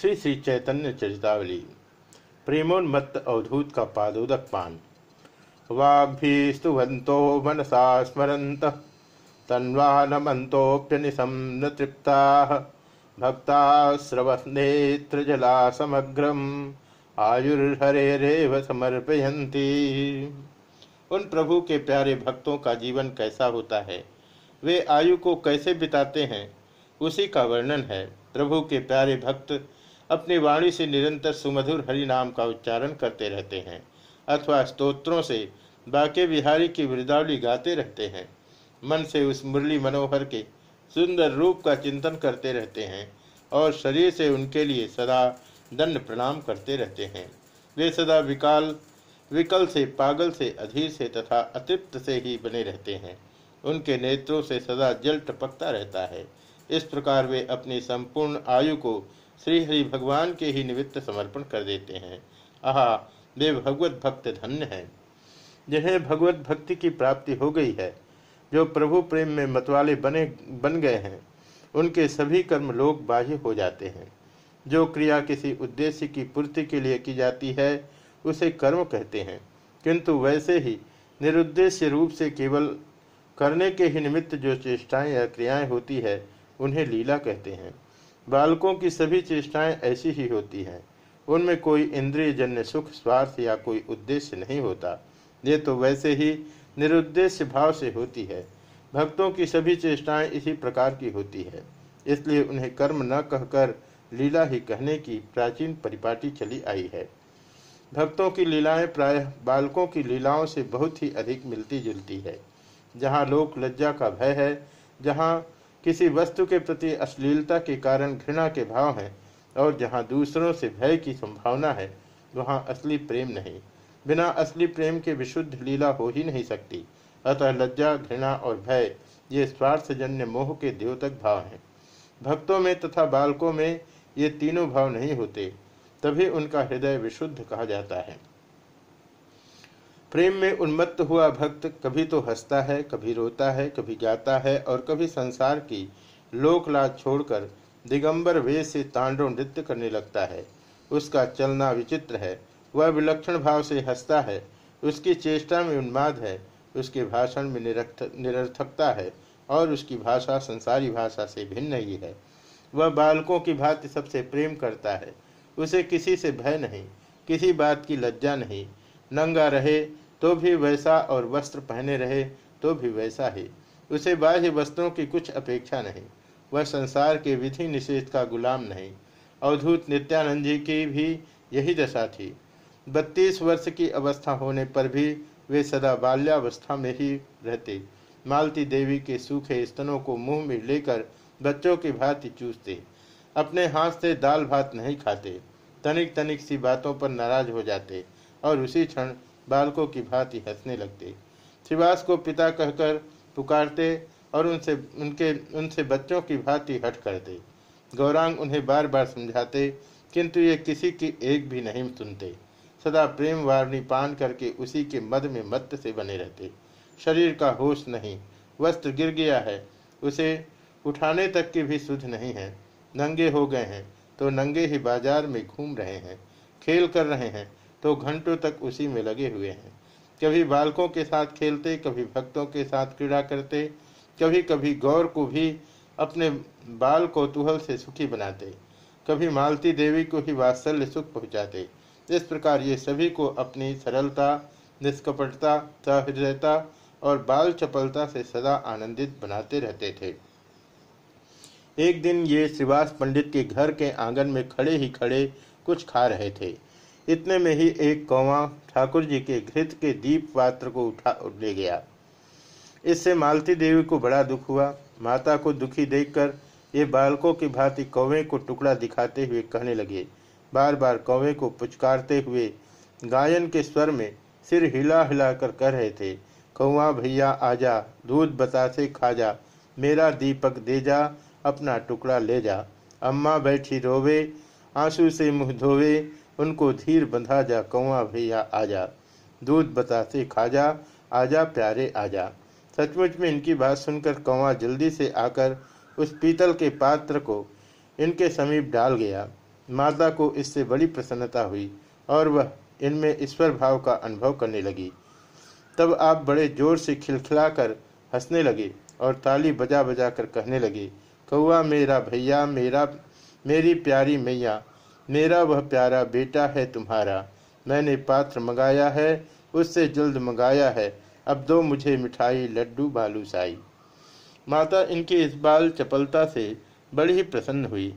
श्री श्री चैतन्य चरितावली, प्रेमोन्मत्त अवधूत का पादोदक पान। वाग्भीस्तुवंतो मनसा स्मरंत तन्वानमंतोप्यनिशम न तृप्ता। भक्ता स्रवनेत्रजला समग्रम आयुर्हरेरेव समर्पयन्ति। उन प्रभु के प्यारे भक्तों का जीवन कैसा होता है? वे आयु को कैसे बिताते हैं? उसी का वर्णन है। प्रभु के प्यारे भक्त अपनी वाणी से निरंतर सुमधुर हरि नाम का उच्चारण करते रहते हैं, अथवा स्तोत्रों से बाके बिहारी की वृदावली गाते रहते हैं। मन से उस मुरली मनोहर के सुंदर रूप का चिंतन करते रहते हैं और शरीर से उनके लिए सदा दंड प्रणाम करते रहते हैं। वे सदा विकाल, विकल से पागल से अधीर से तथा अतृप्त से ही बने रहते हैं। उनके नेत्रों से सदा जल टपकता रहता है। इस प्रकार वे अपनी संपूर्ण आयु को श्री हरि भगवान के ही निमित्त समर्पण कर देते हैं। आहा वे भगवत भक्त धन्य हैं। जिन्हें भगवत भक्ति की प्राप्ति हो गई है, जो प्रभु प्रेम में मतवाले बने, बन गए हैं। उनके सभी कर्म लोग बाह्य हो जाते हैं। जो क्रिया किसी उद्देश्य की पूर्ति के लिए की जाती है, उसे कर्म कहते हैं। किंतु वैसे ही निरुद्देश्य रूप से केवल करने के ही निमित्त जो चेष्टाएँ या क्रियाएँ होती है, उन्हें लीला कहते हैं। बालकों की सभी चेष्टाएँ ऐसी ही होती हैं। उनमें कोई इंद्रिय जन्य सुख, स्वार्थ या कोई उद्देश्य नहीं होता। ये तो वैसे ही निरुद्देश्य भाव से होती है। भक्तों की सभी चेष्टाएँ इसी प्रकार की होती है। इसलिए उन्हें कर्म न कहकर लीला ही कहने की प्राचीन परिपाटी चली आई है। भक्तों की लीलाएँ प्रायः बालकों की लीलाओं से बहुत ही अधिक मिलती जुलती है। जहाँ लोक लज्जा का भय है, जहाँ किसी वस्तु के प्रति अश्लीलता के कारण घृणा के भाव हैं और जहाँ दूसरों से भय की संभावना है, वहाँ असली प्रेम नहीं। बिना असली प्रेम के विशुद्ध लीला हो ही नहीं सकती। अतः लज्जा, घृणा और भय, ये स्वार्थजन्य मोह के द्योतक भाव हैं। भक्तों में तथा बालकों में ये तीनों भाव नहीं होते, तभी उनका हृदय विशुद्ध कहा जाता है। प्रेम में उन्मत्त हुआ भक्त कभी तो हंसता है, कभी रोता है, कभी गाता है और कभी संसार की लोकलाज छोड़कर दिगंबर वेश से तांडव नृत्य करने लगता है। उसका चलना विचित्र है, वह विलक्षण भाव से हंसता है, उसकी चेष्टा में उन्माद है, उसके भाषण में निरर्थकता है और उसकी भाषा संसारी भाषा से भिन्न ही है। वह बालकों की भांति सबसे प्रेम करता है, उसे किसी से भय नहीं, किसी बात की लज्जा नहीं, नंगा रहे तो भी वैसा और वस्त्र पहने रहे तो भी वैसा ही। उसे बाह्य वस्त्रों की कुछ अपेक्षा नहीं। वह संसार के विधि निषेध का गुलाम नहीं। अवधूत नित्यानंद जी की भी यही दशा थी। बत्तीस वर्ष की अवस्था होने पर भी वे सदा बाल्यावस्था में ही रहते। मालती देवी के सूखे स्तनों को मुँह में लेकर बच्चों की भांति चूसते। अपने हाथ से दाल भात नहीं खाते। तनिक तनिक सी बातों पर नाराज़ हो जाते और उसी क्षण बालकों की भांति हंसने लगते। श्रीवास को पिता कहकर पुकारते और उनसे, उनके, उनसे बच्चों की भांति हट करते। गौरांग उन्हें बार बार समझाते, किंतु ये किसी की एक भी नहीं सुनते। सदा प्रेम वारणी पान करके उसी के मद में मत से बने रहते। शरीर का होश नहीं, वस्त्र गिर गया है, उसे उठाने तक की भी सुध नहीं है। नंगे हो गए हैं तो नंगे ही बाज़ार में घूम रहे हैं, खेल कर रहे हैं तो घंटों तक उसी में लगे हुए हैं। कभी बालकों के साथ खेलते, कभी भक्तों के साथ क्रीड़ा करते, कभी कभी गौर को भी अपने बाल कौतूहल से सुखी बनाते, कभी मालती देवी को ही वात्सल्य सुख पहुँचाते। इस प्रकार ये सभी को अपनी सरलता, निष्कपटता, सहृदयता और बाल चपलता से सदा आनंदित बनाते रहते थे। एक दिन ये श्रीवास पंडित के घर के आँगन में खड़े ही खड़े कुछ खा रहे थे। इतने में ही एक कौवा ठाकुर जी के घृत के दीप पात्र को उठा ले गया। इससे मालती देवी को बड़ा दुख हुआ। माता को दुखी देखकर ये बालकों की भांति कौवे को टुकड़ा दिखाते हुए कहने लगे। बार बार कौवे को पुचकारते हुए गायन के स्वर में सिर हिला हिला कर कह रहे थे कौआ भैया, आजा, दूध बतासे खा जा मेरा दीपक दे जा, अपना टुकड़ा ले जा। अम्मा बैठी रोवे, आँसू से मुँह धोवे उनको धीर बंधा जा कौआ भैया आजा दूध बतासे खा जा आजा प्यारे आजा सचमुच में इनकी बात सुनकर कौआ जल्दी से आकर उस पीतल के पात्र को इनके समीप डाल गया। माता को इससे बड़ी प्रसन्नता हुई और वह इनमें ईश्वर भाव का अनुभव करने लगी। तब आप बड़े ज़ोर से खिलखिलाकर हंसने लगे और ताली बजा बजा कर कहने लगे कौआ मेरा भैया, मेरा, मेरी प्यारी मैया मेरा वह प्यारा बेटा है तुम्हारा। मैंने पात्र मंगाया है, उससे जल्द मंगाया है। अब दो मुझे मिठाई, लड्डू बालू साई। माता इनकी इस बाल चपलता से बड़ी ही प्रसन्न हुई।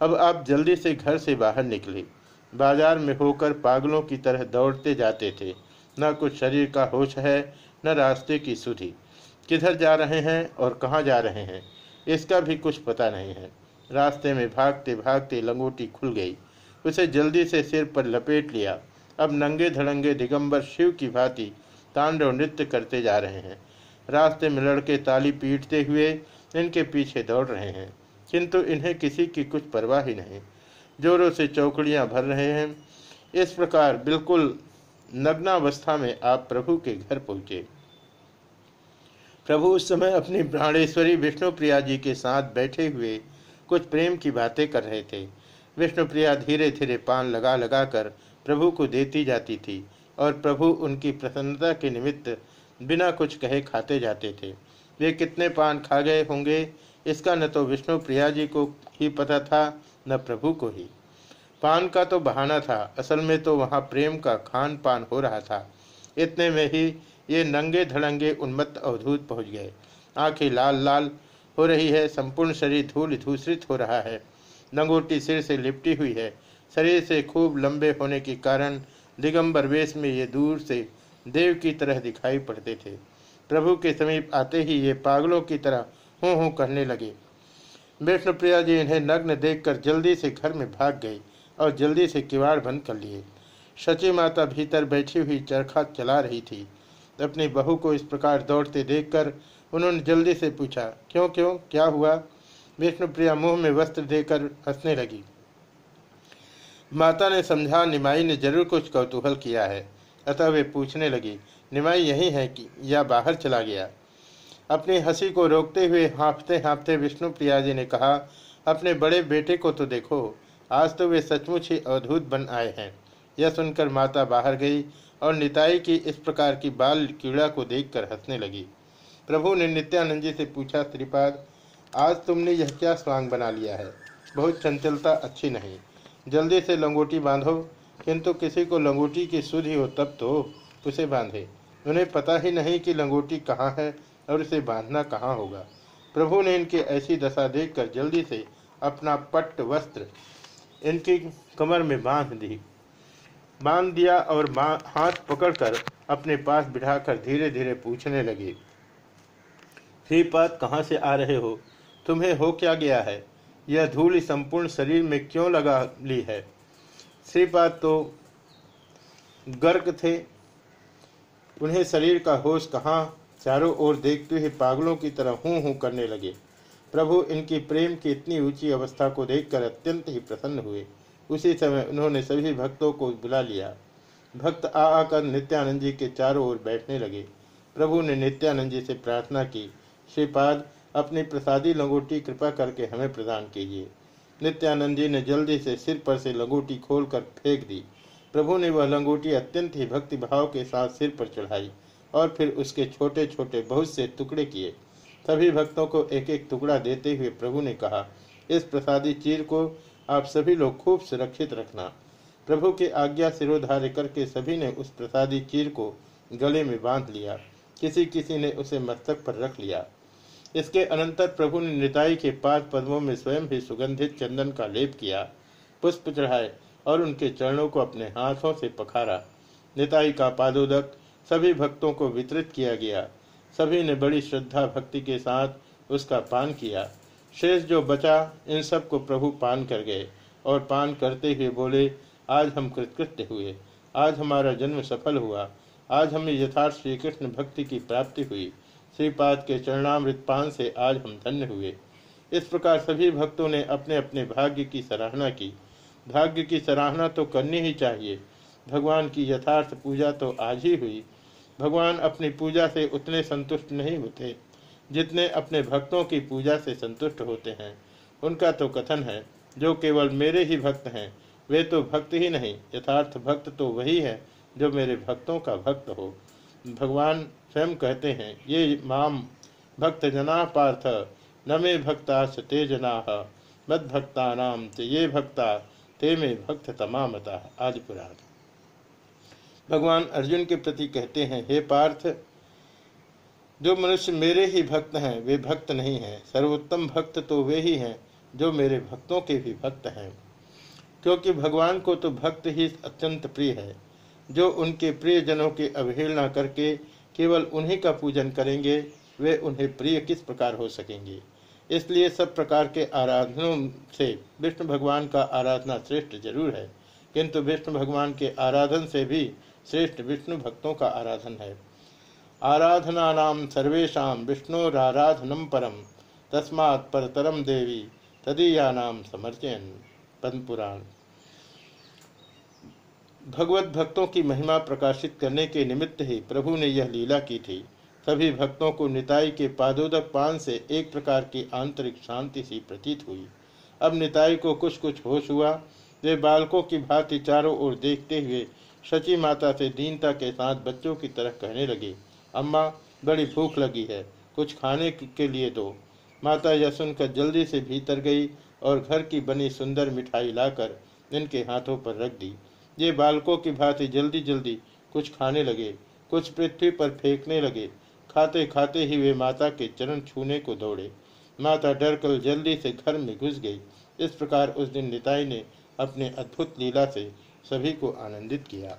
अब आप जल्दी से घर से बाहर निकले। बाज़ार में होकर पागलों की तरह दौड़ते जाते थे। न कुछ शरीर का होश है, न रास्ते की सुधि। किधर जा रहे हैं और कहाँ जा रहे हैं, इसका भी कुछ पता नहीं है। रास्ते में भागते भागते लंगोटी खुल गई। उसे जल्दी से सिर पर लपेट लिया। अब नंगे धड़ंगे दिगंबर शिव की भांति तांडव नृत्य करते जा रहे हैं। रास्ते में लड़के ताली पीटते हुए इनके पीछे दौड़ रहे हैं, किंतु इन्हें किसी की कुछ परवाह ही नहीं। जोरों से चौकड़ियाँ भर रहे हैं। इस प्रकार बिल्कुल नग्नावस्था में आप प्रभु के घर पहुँचे। प्रभु उस समय अपनी प्राणेश्वरी विष्णु प्रिया जी के साथ बैठे हुए कुछ प्रेम की बातें कर रहे थे। विष्णु प्रिया धीरे धीरे पान लगा लगा कर प्रभु को देती जाती थी और प्रभु उनकी प्रसन्नता के निमित्त बिना कुछ कहे खाते जाते थे। वे कितने पान खा गए होंगे, इसका न तो विष्णु प्रिया जी को ही पता था, न प्रभु को ही। पान का तो बहाना था, असल में तो वहाँ प्रेम का खान पान हो रहा था। इतने में ही ये नंगे धड़ंगे उन्मत्त अवधूत पहुँच गए। आँखें लाल लाल हो रही है, संपूर्ण शरीर धूल धूसरित हो रहा है। नंगोटी सिर से लिपटी हुई है। शरीर से खूब लंबे होने के कारण दिगंबर वेश में ये दूर से देव की तरह दिखाई पड़ते थे। प्रभु के समीप आते ही ये पागलों की तरह हूँ हूँ करने लगे। विष्णुप्रिया जी इन्हें नग्न देखकर जल्दी से घर में भाग गई और जल्दी से किवाड़ बंद कर लिए। सची माता भीतर बैठी हुई चरखा चला रही थी। अपनी बहू को इस प्रकार दौड़ते देखकर उन्होंने जल्दी से पूछा, क्यों क्यों, क्या हुआ? विष्णुप्रिया मुँह में वस्त्र देकर हंसने लगी। माता ने समझा, निमाई ने ज़रूर कुछ कौतूहल किया है। अतः वे पूछने लगी, निमाई यही है कि या बाहर चला गया? अपनी हँसी को रोकते हुए हाँफते हाँफते विष्णु प्रिया जी ने कहा, अपने बड़े बेटे को तो देखो, आज तो वे सचमुच ही अवधूत बन आए हैं। यह सुनकर माता बाहर गई और निताई की इस प्रकार की बाल कीड़ा को देखकर हंसने लगी। प्रभु ने नित्यानंद जी से पूछा श्रीपाद आज तुमने यह क्या स्वांग बना लिया है? बहुत चंचलता अच्छी नहीं। जल्दी से लंगोटी बांधो, किंतु किसी को लंगोटी की सुधि हो तब तो उसे बांधे। उन्हें पता ही नहीं कि लंगोटी कहाँ है और उसे बांधना कहाँ होगा। प्रभु ने इनकी ऐसी दशा देखकर जल्दी से अपना पट्ट वस्त्र इनकी कमर में बाँध दी। बाँध दिया और हाथ पकड़कर अपने पास बिठाकर धीरे धीरे पूछने लगे, श्रीपाद, कहाँ से आ रहे हो? तुम्हें हो क्या गया है? यह धूल संपूर्ण शरीर में क्यों लगा ली है? श्रीपाद तो गर्क थे। उन्हें शरीर का होश कहाँ? चारों ओर देखते हुए पागलों की तरह हूँ हूँ करने लगे। प्रभु, इनकी प्रेम की इतनी ऊँची अवस्था को देखकर अत्यंत ही प्रसन्न हुए। उसी समय उन्होंने सभी भक्तों को बुला लिया। भक्त आ आकर नित्यानंद जी के चारों ओर बैठने लगे। प्रभु ने नित्यानंद जी से प्रार्थना की, श्रीपाद अपनी प्रसादी लंगोटी कृपा करके हमें प्रदान कीजिए। नित्यानंद जी ने जल्दी से सिर पर से लंगोटी खोलकर फेंक दी। प्रभु ने वह लंगोटी अत्यंत ही भक्ति भाव के साथ सिर पर चढ़ाई और फिर उसके छोटे छोटे बहुत से टुकड़े किए। सभी भक्तों को एक एक टुकड़ा देते हुए प्रभु ने कहा, इस प्रसादी चीर को आप सभी लोग खूब सुरक्षित रखना। प्रभु की आज्ञा सिरोधार्य करके सभी ने उस प्रसादी चीर को गले में बाँध लिया। किसी किसी ने उसे मस्तक पर रख लिया। इसके अनंतर प्रभु ने निताई के पाद पद्मों में स्वयं भी सुगंधित चंदन का लेप किया, पुष्प चढ़ाए और उनके चरणों को अपने हाथों से पखारा। निताई का पादोदक सभी भक्तों को वितरित किया गया। सभी ने बड़ी श्रद्धा भक्ति के साथ उसका पान किया। शेष जो बचा, इन सबको प्रभु पान कर गए और पान करते हुए बोले, आज हम कृतकृत्य हुए। आज हमारा जन्म सफल हुआ। आज हमें यथार्थ श्री कृष्ण भक्ति की प्राप्ति हुई। श्रीपाद के चरणामृत पान से आज हम धन्य हुए। इस प्रकार सभी भक्तों ने अपने अपने भाग्य की सराहना की। भाग्य की सराहना तो करनी ही चाहिए। भगवान की यथार्थ पूजा तो आज ही हुई। भगवान अपनी पूजा से उतने संतुष्ट नहीं होते, जितने अपने भक्तों की पूजा से संतुष्ट होते हैं। उनका तो कथन है, जो केवल मेरे ही भक्त हैं, वे तो भक्त ही नहीं। यथार्थ भक्त तो वही है, जो मेरे भक्तों का भक्त हो। भगवान स्वयं कहते हैं, ये माम भक्त जना पार्थ न मे भक्ता ते जना। मद्भक्ता नाम ते ये भक्ता, ते में भक्त तमामता आदि पुराण भगवान अर्जुन के प्रति कहते हैं, हे पार्थ, जो मनुष्य मेरे ही भक्त हैं, वे भक्त नहीं हैं। सर्वोत्तम भक्त तो वे ही हैं, जो मेरे भक्तों के भी भक्त हैं। क्योंकि भगवान को तो भक्त ही अत्यंत प्रिय है। जो उनके प्रियजनों की अवहेलना करके केवल उन्हीं का पूजन करेंगे, वे उन्हें प्रिय किस प्रकार हो सकेंगे? इसलिए सब प्रकार के आराधनों से विष्णु भगवान का आराधना श्रेष्ठ ज़रूर है। किंतु विष्णु भगवान के आराधन से भी श्रेष्ठ विष्णु भक्तों का आराधन है। आराधना नाम सर्वेशा विष्णुराराधनम परम तस्मात् परतरम देवी तदीया नाम समर्चयन। पद्मपुराण। भगवत भक्तों की महिमा प्रकाशित करने के निमित्त ही प्रभु ने यह लीला की थी। सभी भक्तों को निताई के पादोदक पान से एक प्रकार की आंतरिक शांति सी प्रतीत हुई। अब निताई को कुछ कुछ होश हुआ। वे बालकों की भांति चारों ओर देखते हुए सची माता से दीनता के साथ बच्चों की तरह कहने लगे, अम्मा, बड़ी भूख लगी है, कुछ खाने के लिए दो। माता यह सुनकर जल्दी से भीतर गई और घर की बनी सुंदर मिठाई लाकर इनके हाथों पर रख दी। ये बालकों की भांति जल्दी जल्दी कुछ खाने लगे, कुछ पृथ्वी पर फेंकने लगे। खाते खाते ही वे माता के चरण छूने को दौड़े। माता डर कर जल्दी से घर में घुस गई। इस प्रकार उस दिन निताई ने अपने अद्भुत लीला से सभी को आनंदित किया।